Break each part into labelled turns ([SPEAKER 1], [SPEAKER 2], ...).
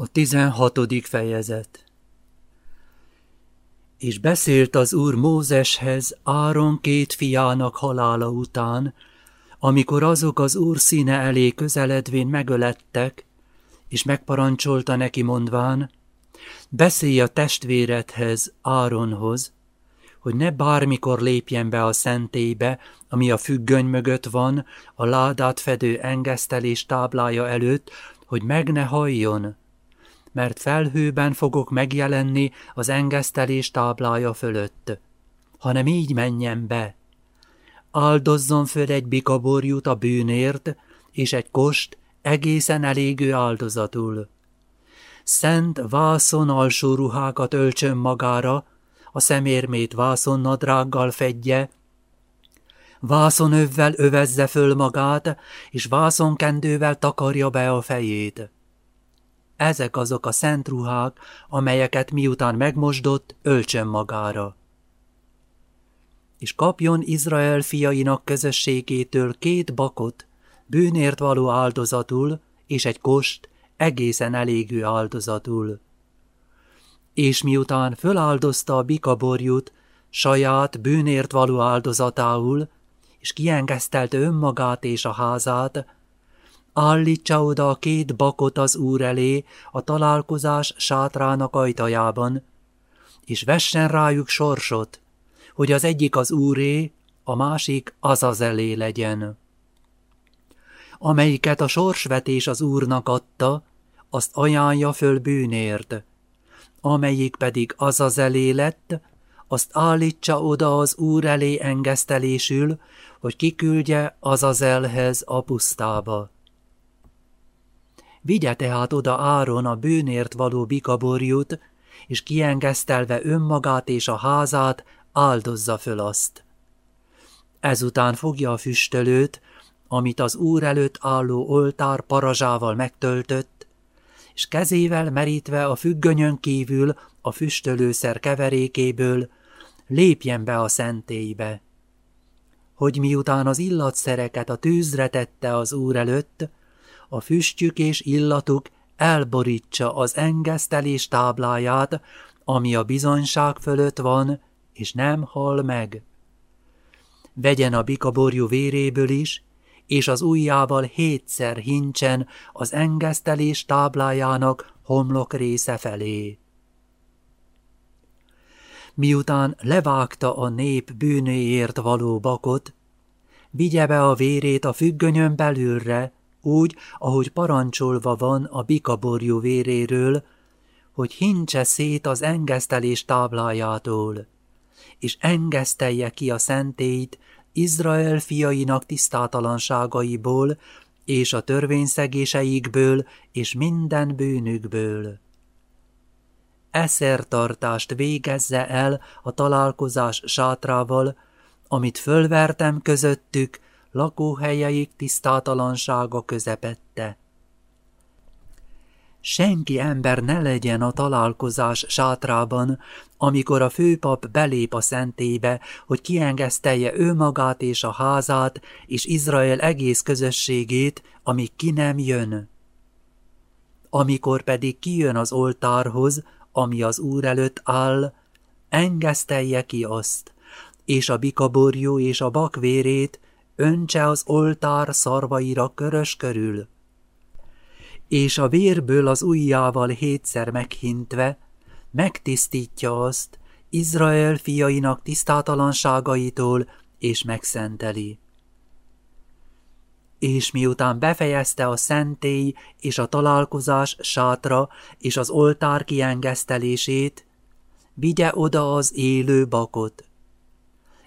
[SPEAKER 1] A tizenhatodik fejezet. És beszélt az úr Mózeshez Áron két fiának halála után, amikor azok az úr színe elé közeledvén megölettek, és megparancsolta neki mondván, beszélj a testvéredhez, Áronhoz, hogy ne bármikor lépjen be a szentélybe, ami a függöny mögött van, a ládát fedő engesztelés táblája előtt, hogy meg ne halljon, mert felhőben fogok megjelenni az engesztelés táblája fölött, hanem így menjen be. Áldozzon föl egy bikaborjút a bűnért, és egy kost egészen elégő áldozatul. Szent vászon alsó ruhákat öltsön magára, a szemérmét vászonnadrággal fedje, vászonövvel övezze föl magát, és vászonkendővel takarja be a fejét. Ezek azok a szent ruhák, amelyeket miután megmosdott, öltsön magára. És kapjon Izrael fiainak közösségétől két bakot, bűnért való áldozatul, és egy kost, egészen elégő áldozatul. És miután föláldozta a bikaborjút, saját bűnért való áldozatául, és kiengesztelte önmagát és a házát, állítsa oda a két bakot az úr elé a találkozás sátrának ajtajában, és vessen rájuk sorsot, hogy az egyik az úré, a másik az az elé legyen. Amelyiket a sorsvetés az úrnak adta, azt ajánlja föl bűnért, amelyik pedig az az elé lett, azt állítsa oda az úr elé engesztelésül, hogy kiküldje az az elhez a pusztába. Vigye tehát oda Áron a bűnért való bikaborjút, és kiengesztelve önmagát és a házát, áldozza föl azt. Ezután fogja a füstölőt, amit az úr előtt álló oltár parazsával megtöltött, és kezével merítve a függönyön kívül a füstölőszer keverékéből, lépjen be a szentélybe. Hogy miután az illatszereket a tűzre tette az úr előtt, a füstjük és illatuk elborítsa az engesztelés tábláját, ami a bizonyság fölött van, és nem hal meg. Vegyen a bikaborjú véréből is, és az ujjával hétszer hincsen az engesztelés táblájának homlok része felé. Miután levágta a nép bűnőért való bakot, vigye be a vérét a függönyön belülre, úgy, ahogy parancsolva van a bikaborjú véréről, hogy hincse szét az engesztelés táblájától, és engesztelje ki a szentét Izrael fiainak tisztátalanságaiból, és a törvényszegéseikből, és minden bűnükből. Eszertartást végezze el a találkozás sátrával, amit fölvertem közöttük, lakóhelyeik tisztátalansága közepette. Senki ember ne legyen a találkozás sátrában, amikor a főpap belép a szentébe, hogy kiengesztelje ő magát és a házát, és Izrael egész közösségét, amíg ki nem jön. Amikor pedig kijön az oltárhoz, ami az Úr előtt áll, engesztelje ki azt, és a bikaborjú és a bakvérét öntse az oltár szarvaira körös körül. És a vérből az ujjával hétszer meghintve, megtisztítja azt Izrael fiainak tisztátalanságaitól, és megszenteli. És miután befejezte a szentély és a találkozás sátra és az oltár kiengesztelését, vigye oda az élő bakot,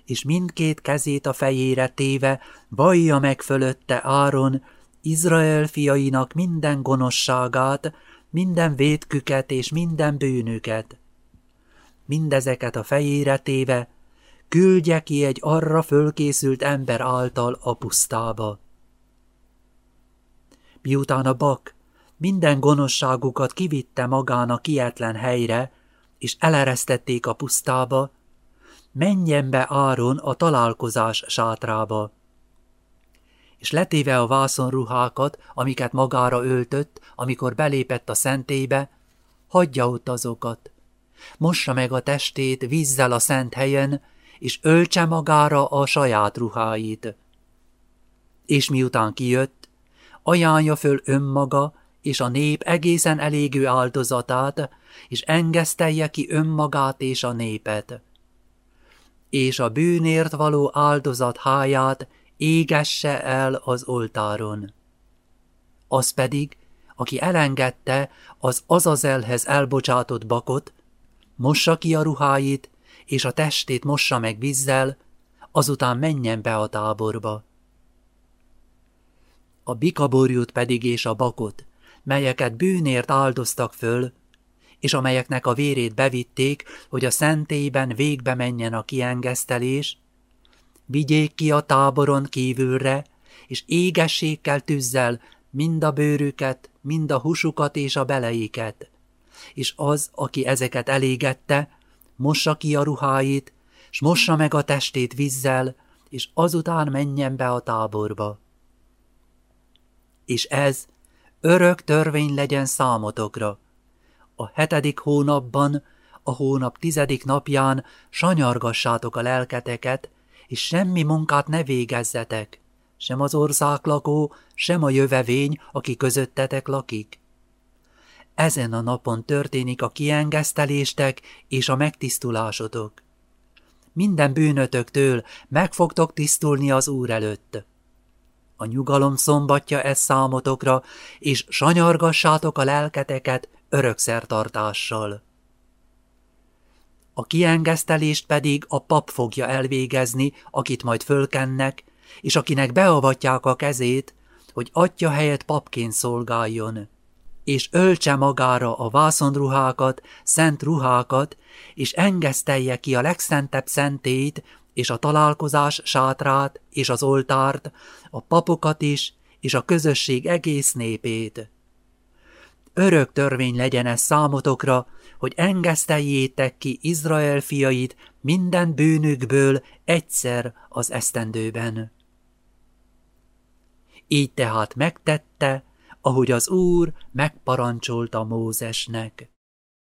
[SPEAKER 1] és mindkét kezét a fejére téve vallja meg fölötte Áron, Izrael fiainak minden gonoszságát, minden vétküket és minden bűnüket. Mindezeket a fejére téve, küldje ki egy arra fölkészült ember által a pusztába. Miután a bak minden gonoszságukat kivitte magának kietlen helyre, és eleresztették a pusztába, menjen be Áron a találkozás sátrába. És letéve a vászonruhákat, amiket magára öltött, amikor belépett a szentébe, hagyja ott azokat. Mossa meg a testét vízzel a szent helyen, és öltse magára a saját ruháit. És miután kijött, ajánlja föl önmaga és a nép egészen elégő áldozatát, és engesztelje ki önmagát és a népet. És a bűnért való áldozat háját égesse el az oltáron. Az pedig, aki elengedte az Azazelhez elbocsátott bakot, mossa ki a ruháit, és a testét mossa meg vízzel, azután menjen be a táborba. A bikaborjút pedig és a bakot, melyeket bűnért áldoztak föl, és amelyeknek a vérét bevitték, hogy a szentélyben végbe menjen a kiengesztelés, vigyék ki a táboron kívülre, és égessékkel tűzzel mind a bőrüket, mind a húsukat és a beleiket. És az, aki ezeket elégette, mossa ki a ruháit, s mossa meg a testét vízzel, és azután menjen be a táborba. És ez örök törvény legyen számotokra. A hetedik hónapban, a hónap tizedik napján sanyargassátok a lelketeket, és semmi munkát ne végezzetek, sem az országlakó, sem a jövevény, aki közöttetek lakik. Ezen a napon történik a kiengeszteléstek és a megtisztulásotok. Minden bűnötöktől meg fogtok tisztulni az Úr előtt. A nyugalom szombatja ez számotokra, és sanyargassátok a lelketeket örökszertartással. A kiengesztelést pedig a pap fogja elvégezni, akit majd fölkennek, és akinek beavatják a kezét, hogy atya helyett papként szolgáljon, és öltse magára a vászonruhákat, szent ruhákat, és engesztelje ki a legszentebb szentét, és a találkozás sátrát, és az oltárt, a papokat is, és a közösség egész népét. Örök törvény legyen ez számotokra, hogy engeszteljétek ki Izrael fiait minden bűnükből egyszer az esztendőben. Így tehát megtette, ahogy az Úr megparancsolta Mózesnek.